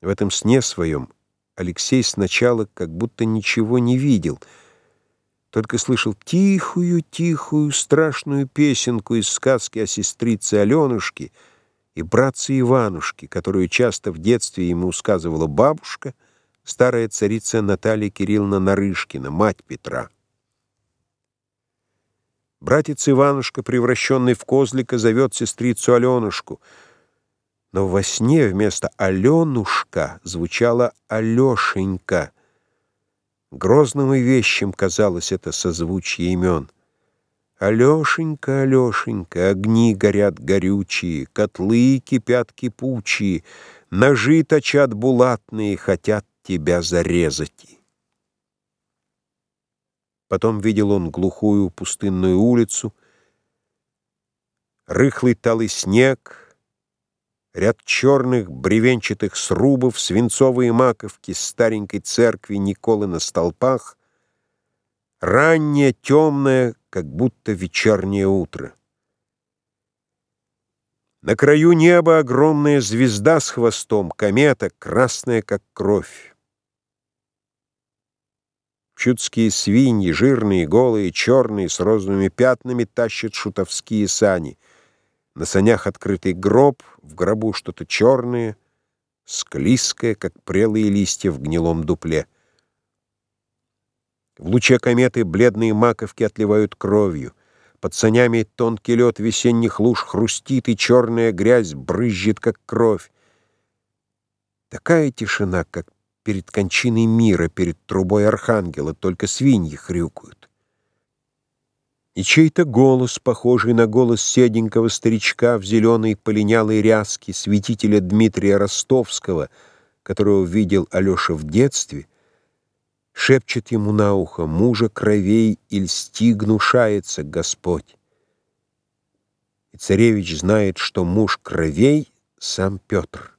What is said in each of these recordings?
В этом сне своем Алексей сначала как будто ничего не видел, только слышал тихую-тихую страшную песенку из сказки о сестрице Аленушке и братце Иванушке, которую часто в детстве ему сказывала бабушка, старая царица Наталья Кирилловна Нарышкина, мать Петра. Братец Иванушка, превращенный в козлика, зовет сестрицу Аленушку — но во сне вместо «Аленушка» звучало «Алешенька». Грозным и вещим казалось это созвучие имен. Алешенька, Алешенька, огни горят горючие, котлы кипят кипучие, ножи точат булатные, хотят тебя зарезать. Потом видел он глухую пустынную улицу, рыхлый талый снег — Ряд черных бревенчатых срубов, свинцовые маковки старенькой церкви Николы на столпах, раннее, темное, как будто вечернее утро. На краю неба огромная звезда с хвостом, комета, красная, как кровь. Чудские свиньи, жирные, голые, черные, с розовыми пятнами, тащат шутовские сани — на санях открытый гроб, в гробу что-то черное, склизкое, как прелые листья в гнилом дупле. В луче кометы бледные маковки отливают кровью. Под санями тонкий лед весенних луж хрустит, и черная грязь брызжет, как кровь. Такая тишина, как перед кончиной мира, перед трубой архангела, только свиньи хрюкают. И чей-то голос, похожий на голос седенького старичка в зеленой полинялой ряске, святителя Дмитрия Ростовского, которого видел Алеша в детстве, шепчет ему на ухо «Мужа кровей и льсти гнушается Господь». И царевич знает, что муж кровей — сам Петр.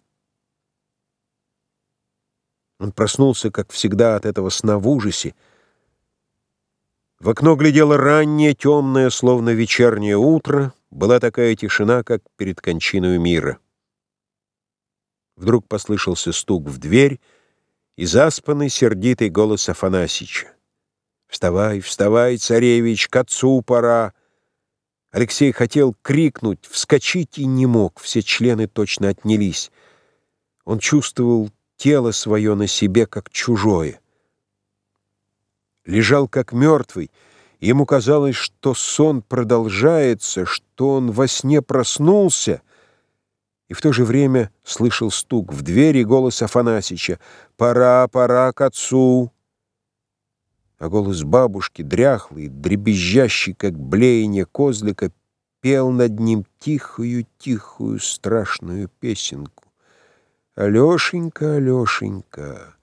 Он проснулся, как всегда, от этого сна в ужасе, в окно глядело раннее, темное, словно вечернее утро. Была такая тишина, как перед кончиной мира. Вдруг послышался стук в дверь и заспанный, сердитый голос Афанасича. «Вставай, вставай, царевич, к отцу пора!» Алексей хотел крикнуть, вскочить и не мог, все члены точно отнялись. Он чувствовал тело свое на себе, как чужое лежал как мертвый. Ему казалось, что сон продолжается, что он во сне проснулся, и в то же время слышал стук в дверь и голос Афанасича «Пора, пора к отцу!» А голос бабушки, дряхлый, дребезжащий, как блеяние козлика, пел над ним тихую-тихую страшную песенку. «Алешенька, Алешенька!»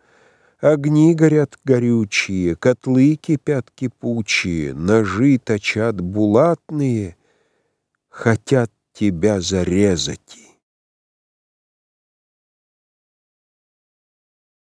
Огни горят горючие, котлы кипят кипучие, Ножи точат булатные, хотят тебя зарезать.